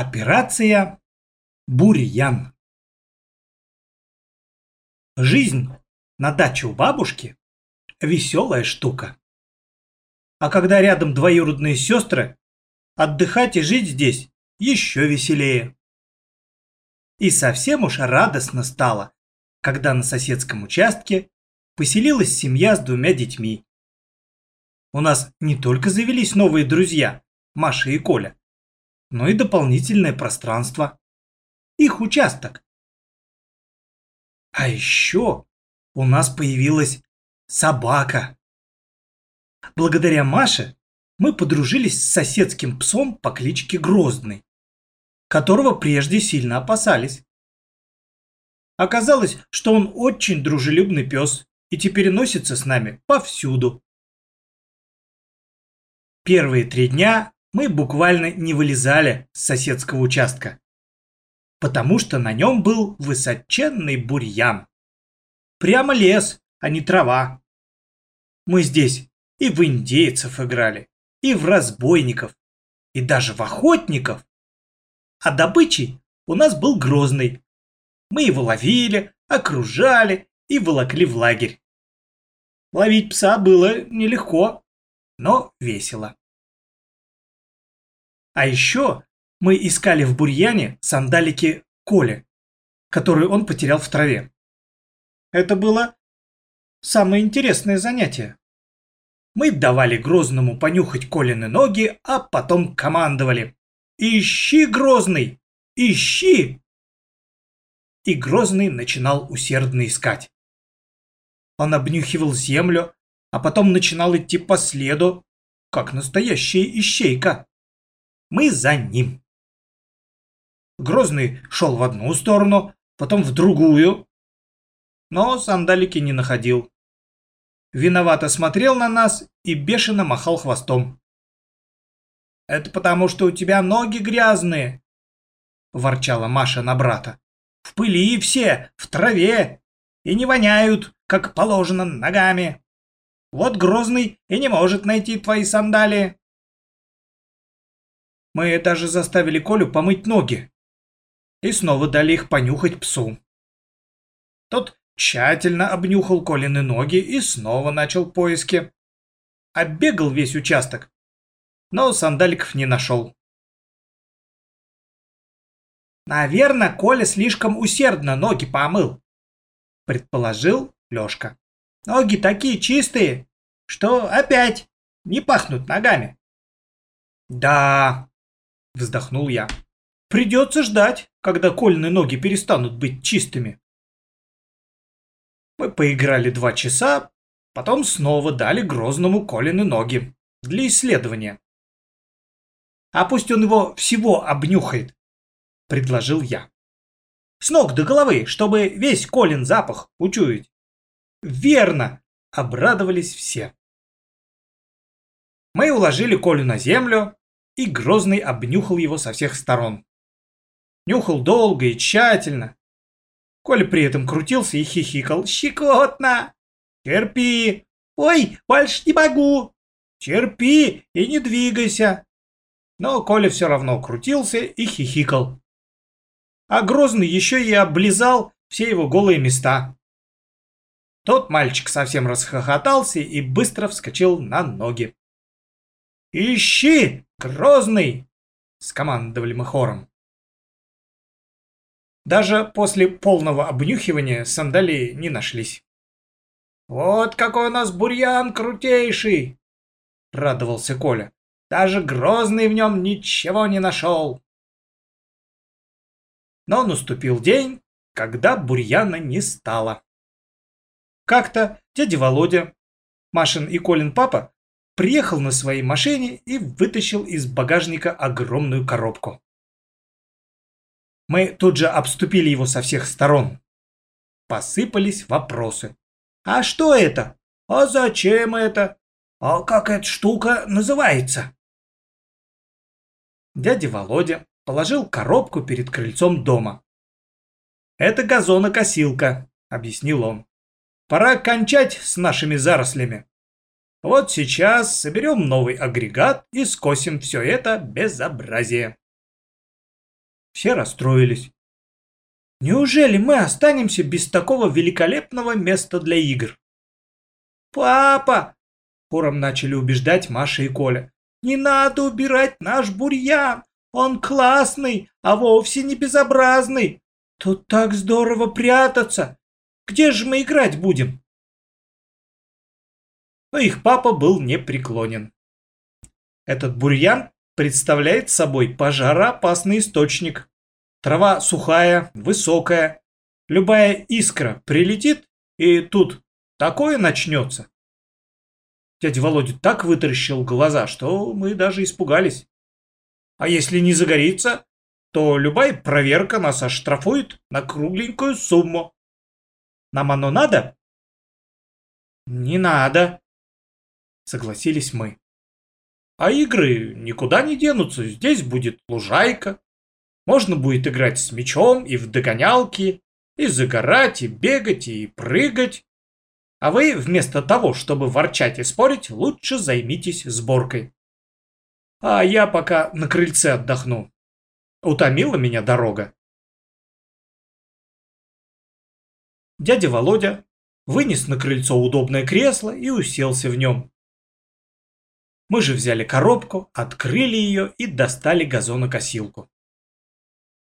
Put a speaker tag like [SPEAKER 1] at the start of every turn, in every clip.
[SPEAKER 1] Операция Бурьян. Жизнь на даче у бабушки – веселая штука. А когда рядом двоюродные сестры, отдыхать и жить здесь еще веселее. И совсем уж радостно стало, когда на соседском участке поселилась семья с двумя детьми. У нас не только завелись новые друзья, Маша и Коля, но и дополнительное пространство. Их участок. А еще у нас появилась собака. Благодаря Маше мы подружились с соседским псом по кличке Грозный, которого прежде сильно опасались. Оказалось, что он очень дружелюбный пес и теперь носится с нами повсюду. Первые три дня мы буквально не вылезали с соседского участка, потому что на нем был высоченный бурьян. Прямо лес, а не трава. Мы здесь и в индейцев играли, и в разбойников, и даже в охотников. А добычей у нас был грозный. Мы его ловили, окружали и волокли в лагерь. Ловить пса было нелегко, но весело. А еще мы искали в бурьяне сандалики Коли, которые он потерял в траве. Это было самое интересное занятие. Мы давали Грозному понюхать Колины ноги, а потом командовали. «Ищи, Грозный! Ищи!» И Грозный начинал усердно искать. Он обнюхивал землю, а потом начинал идти по следу, как настоящая ищейка мы за ним. Грозный шел в одну сторону, потом в другую, но сандалики не находил. Виновато смотрел на нас и бешено махал хвостом. «Это потому, что у тебя ноги грязные», — ворчала Маша на брата. «В пыли все, в траве, и не воняют, как положено, ногами. Вот Грозный и не может найти твои сандалии». Мы даже заставили Колю помыть ноги. И снова дали их понюхать псу. Тот тщательно обнюхал Колины ноги и снова начал поиски. Оббегал весь участок, но сандаликов не нашел. «Наверное, Коля слишком усердно ноги помыл», — предположил Лёшка. «Ноги такие чистые, что опять не пахнут ногами». «Да, Вздохнул я. Придется ждать, когда кольные ноги перестанут быть чистыми. Мы поиграли два часа, потом снова дали Грозному Колины ноги для исследования. А пусть он его всего обнюхает, предложил я. С ног до головы, чтобы весь Колин запах учуять. Верно, обрадовались все. Мы уложили Колю на землю, и Грозный обнюхал его со всех сторон. Нюхал долго и тщательно. Коля при этом крутился и хихикал. «Щекотно! Терпи! Ой, больше не могу! Терпи и не двигайся!» Но Коля все равно крутился и хихикал. А Грозный еще и облизал все его голые места. Тот мальчик совсем расхохотался и быстро вскочил на ноги. «Ищи, Грозный!» — скомандовали мы хором. Даже после полного обнюхивания сандалии не нашлись. «Вот какой у нас бурьян крутейший!» — радовался Коля. «Даже Грозный в нем ничего не нашел!» Но наступил день, когда бурьяна не стало. Как-то дядя Володя, Машин и Колин папа приехал на своей машине и вытащил из багажника огромную коробку. Мы тут же обступили его со всех сторон. Посыпались вопросы. «А что это? А зачем это? А как эта штука называется?» Дядя Володя положил коробку перед крыльцом дома. «Это газонокосилка», — объяснил он. «Пора кончать с нашими зарослями. Вот сейчас соберем новый агрегат и скосим все это безобразие. Все расстроились. Неужели мы останемся без такого великолепного места для игр? Папа! Хором начали убеждать Маша и Коля. Не надо убирать наш бурьян. Он классный, а вовсе не безобразный. Тут так здорово прятаться. Где же мы играть будем? Но их папа был непреклонен. Этот бурьян представляет собой пожароопасный источник. Трава сухая, высокая. Любая искра прилетит, и тут такое начнется. Дядя Володя так вытаращил глаза, что мы даже испугались. А если не загорится, то любая проверка нас оштрафует на кругленькую сумму. Нам оно надо? Не надо, согласились мы. А игры никуда не денутся, здесь будет лужайка. Можно будет играть с мячом и в догонялки, и загорать, и бегать, и прыгать. А вы, вместо того, чтобы ворчать и спорить, лучше займитесь сборкой. А я пока на крыльце отдохну. Утомила меня дорога. Дядя Володя вынес на крыльцо удобное кресло и уселся в нем. Мы же взяли коробку, открыли ее и достали газонокосилку.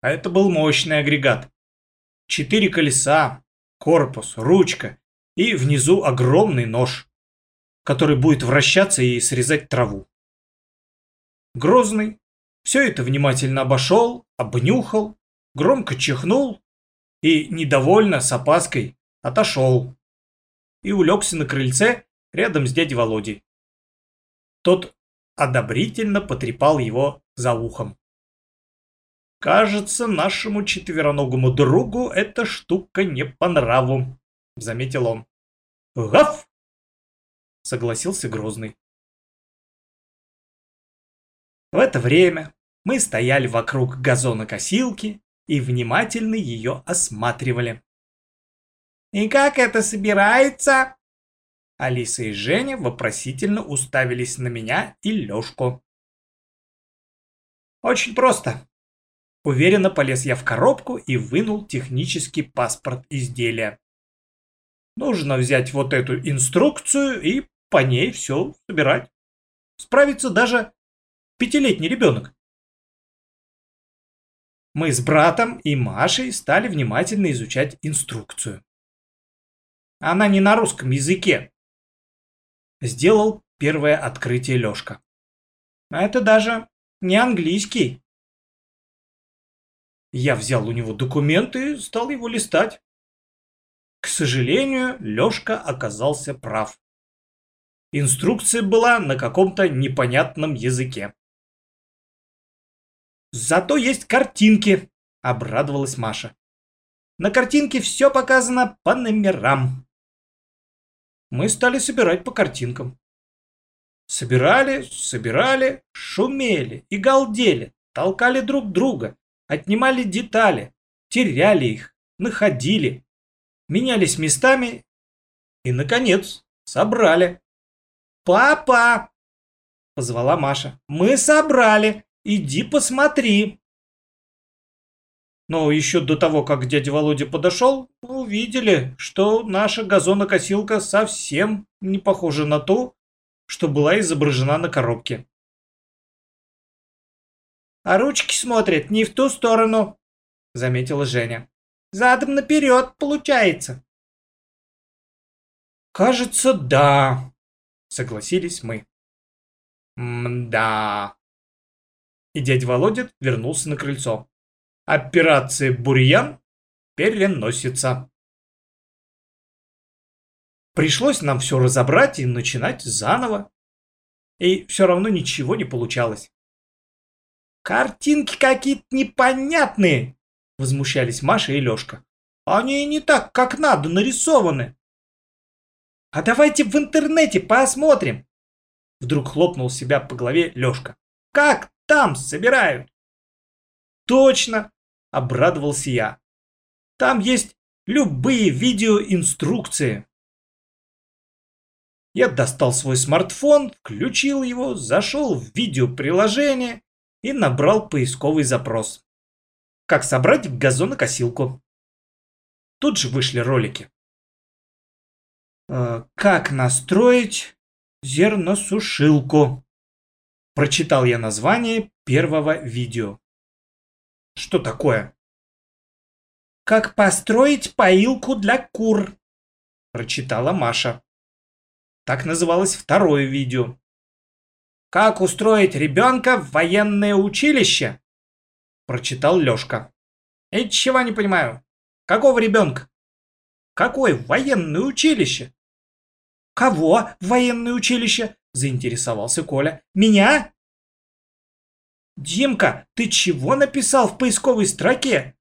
[SPEAKER 1] А это был мощный агрегат. Четыре колеса, корпус, ручка и внизу огромный нож, который будет вращаться и срезать траву. Грозный все это внимательно обошел, обнюхал, громко чихнул и, недовольно, с опаской, отошел и улегся на крыльце рядом с дядей Володей. Тот одобрительно потрепал его за ухом. «Кажется, нашему четвероногому другу эта штука не по нраву», — заметил он. «Гав!» — согласился Грозный. В это время мы стояли вокруг газонокосилки и внимательно ее осматривали. «И как это собирается?» Алиса и Женя вопросительно уставились на меня и Лёшку. «Очень просто». Уверенно полез я в коробку и вынул технический паспорт изделия. Нужно взять вот эту инструкцию и по ней все собирать. Справится даже Пятилетний ребенок. Мы с братом и Машей стали внимательно изучать инструкцию. Она не на русском языке. Сделал первое открытие Лёшка. А это даже не английский. Я взял у него документы и стал его листать. К сожалению, Лёшка оказался прав. Инструкция была на каком-то непонятном языке. Зато есть картинки, обрадовалась Маша. На картинке все показано по номерам. Мы стали собирать по картинкам. Собирали, собирали, шумели и галдели, толкали друг друга, отнимали детали, теряли их, находили, менялись местами и, наконец, собрали. «Папа!» — позвала Маша. «Мы собрали!» Иди посмотри. Но еще до того, как дядя Володя подошел, увидели, что наша газонокосилка совсем не похожа на ту, что была изображена на коробке. «А ручки смотрят не в ту сторону», — заметила Женя. «Задом наперед получается». «Кажется, да», — согласились мы. «М-да», и дядя Володя вернулся на крыльцо. Операция «Бурьян» переносится. Пришлось нам все разобрать и начинать заново. И все равно ничего не получалось. «Картинки какие-то непонятные!» Возмущались Маша и Лешка. «Они не так, как надо, нарисованы!» «А давайте в интернете посмотрим!» Вдруг хлопнул себя по голове Лешка. «Как там собирают. Точно, обрадовался я. Там есть любые видеоинструкции. Я достал свой смартфон, включил его, зашел в видеоприложение и набрал поисковый запрос. как собрать газонокосилку. Тут же вышли ролики. Э, как настроить зерносушилку? Прочитал я название первого видео. Что такое? Как построить поилку для кур? Прочитала Маша. Так называлось второе видео. Как устроить ребенка в военное училище? Прочитал Лёшка. И чего не понимаю. Какого ребенка? Какое военное училище? Кого в военное училище? Заинтересовался Коля. Меня? Димка, ты чего написал в поисковой строке?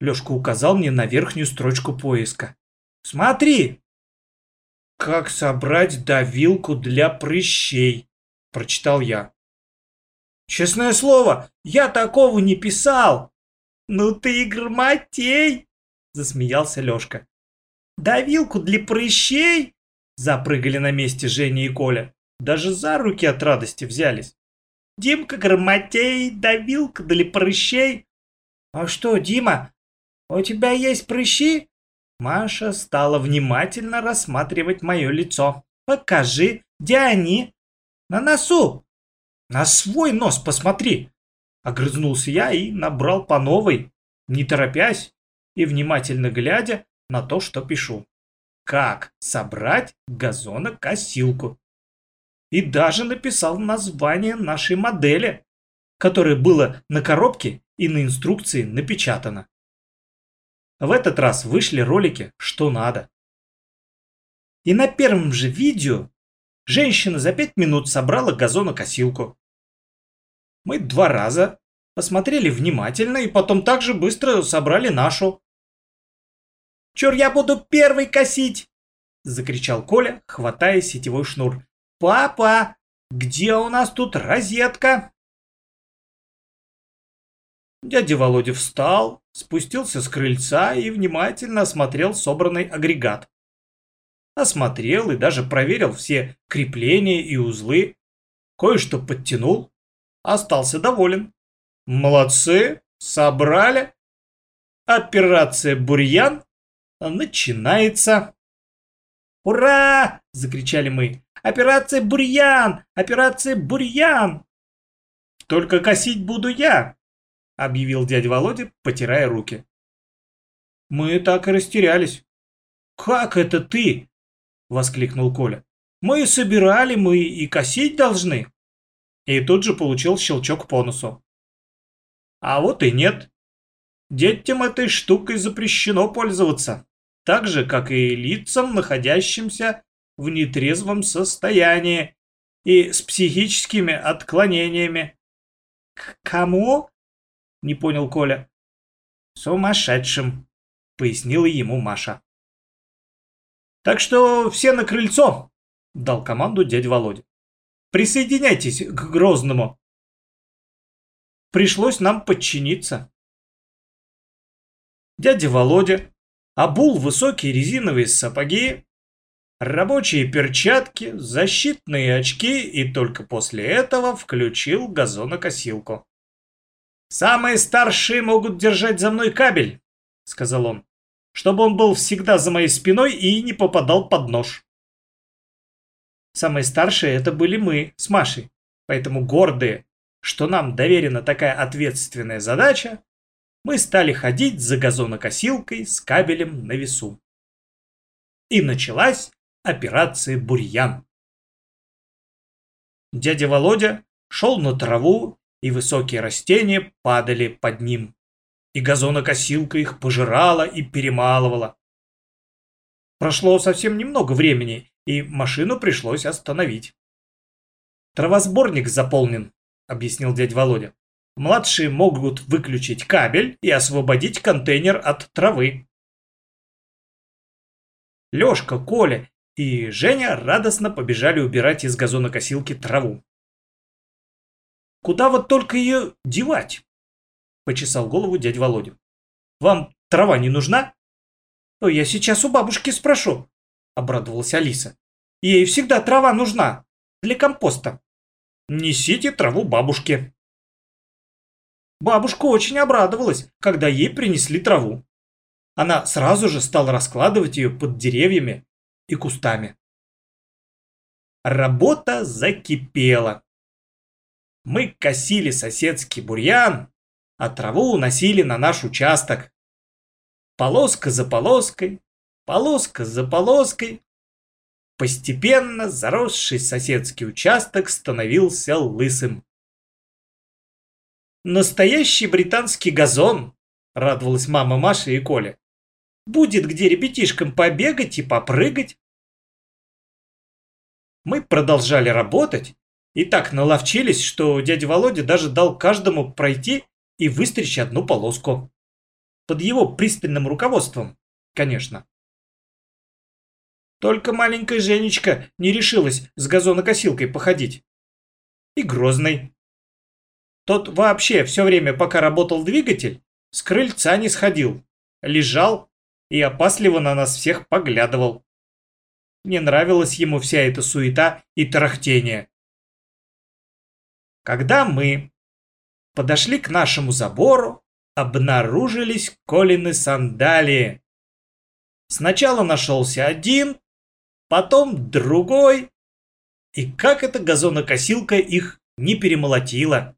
[SPEAKER 1] Лёшка указал мне на верхнюю строчку поиска. Смотри. Как собрать давилку для прыщей? Прочитал я. Честное слово, я такого не писал. Ну ты и громотей, засмеялся Лёшка. Давилку для прыщей? Запрыгали на месте Женя и Коля. Даже за руки от радости взялись. Димка Громотей, давилка для прыщей. А что, Дима, у тебя есть прыщи? Маша стала внимательно рассматривать мое лицо. Покажи, где они? На носу. На свой нос посмотри. Огрызнулся я и набрал по новой, не торопясь и внимательно глядя на то, что пишу. Как собрать газонокосилку? И даже написал название нашей модели, которое было на коробке и на инструкции напечатано. В этот раз вышли ролики «Что надо». И на первом же видео женщина за пять минут собрала газонокосилку. Мы два раза посмотрели внимательно и потом также быстро собрали нашу. «Чур, я буду первый косить!» – закричал Коля, хватая сетевой шнур. «Папа, где у нас тут розетка?» Дядя Володя встал, спустился с крыльца и внимательно осмотрел собранный агрегат. Осмотрел и даже проверил все крепления и узлы. Кое-что подтянул. Остался доволен. Молодцы, собрали. Операция «Бурьян» начинается. «Ура!» – закричали мы. «Операция «Бурьян»! Операция «Бурьян»!» «Только косить буду я!» – объявил дядя Володя, потирая руки. Мы так и растерялись. «Как это ты?» – воскликнул Коля. «Мы собирали, мы и косить должны!» И тут же получил щелчок по носу. А вот и нет. Детям этой штукой запрещено пользоваться так же, как и лицам, находящимся в нетрезвом состоянии и с психическими отклонениями. «К кому?» – не понял Коля. «Сумасшедшим», – пояснила ему Маша. «Так что все на крыльцо!» – дал команду дядя Володя. «Присоединяйтесь к Грозному!» Пришлось нам подчиниться. Дядя Володя обул высокие резиновые сапоги, рабочие перчатки, защитные очки и только после этого включил газонокосилку. «Самые старшие могут держать за мной кабель», — сказал он, «чтобы он был всегда за моей спиной и не попадал под нож». Самые старшие это были мы с Машей, поэтому гордые, что нам доверена такая ответственная задача, мы стали ходить за газонокосилкой с кабелем на весу. И началась операция «Бурьян». Дядя Володя шел на траву, и высокие растения падали под ним. И газонокосилка их пожирала и перемалывала. Прошло совсем немного времени, и машину пришлось остановить. «Травосборник заполнен», — объяснил дядя Володя. Младшие могут выключить кабель и освободить контейнер от травы. Лёшка, Коля и Женя радостно побежали убирать из газонокосилки траву. «Куда вот только ее девать?» – почесал голову дядь Володя. «Вам трава не нужна?» «То я сейчас у бабушки спрошу», – обрадовалась Алиса. «Ей всегда трава нужна. Для компоста». «Несите траву бабушке», Бабушка очень обрадовалась, когда ей принесли траву. Она сразу же стала раскладывать ее под деревьями и кустами. Работа закипела. Мы косили соседский бурьян, а траву уносили на наш участок. Полоска за полоской, полоска за полоской. Постепенно заросший соседский участок становился лысым. «Настоящий британский газон!» – радовалась мама Маши и Коля. «Будет где ребятишкам побегать и попрыгать!» Мы продолжали работать и так наловчились, что дядя Володя даже дал каждому пройти и выстричь одну полоску. Под его пристальным руководством, конечно. Только маленькая Женечка не решилась с газонокосилкой походить. И Грозный. Тот вообще все время, пока работал двигатель, с крыльца не сходил, лежал и опасливо на нас всех поглядывал. Не нравилась ему вся эта суета и тарахтение. Когда мы подошли к нашему забору, обнаружились Колины сандалии. Сначала нашелся один, потом другой. И как эта газонокосилка их не перемолотила.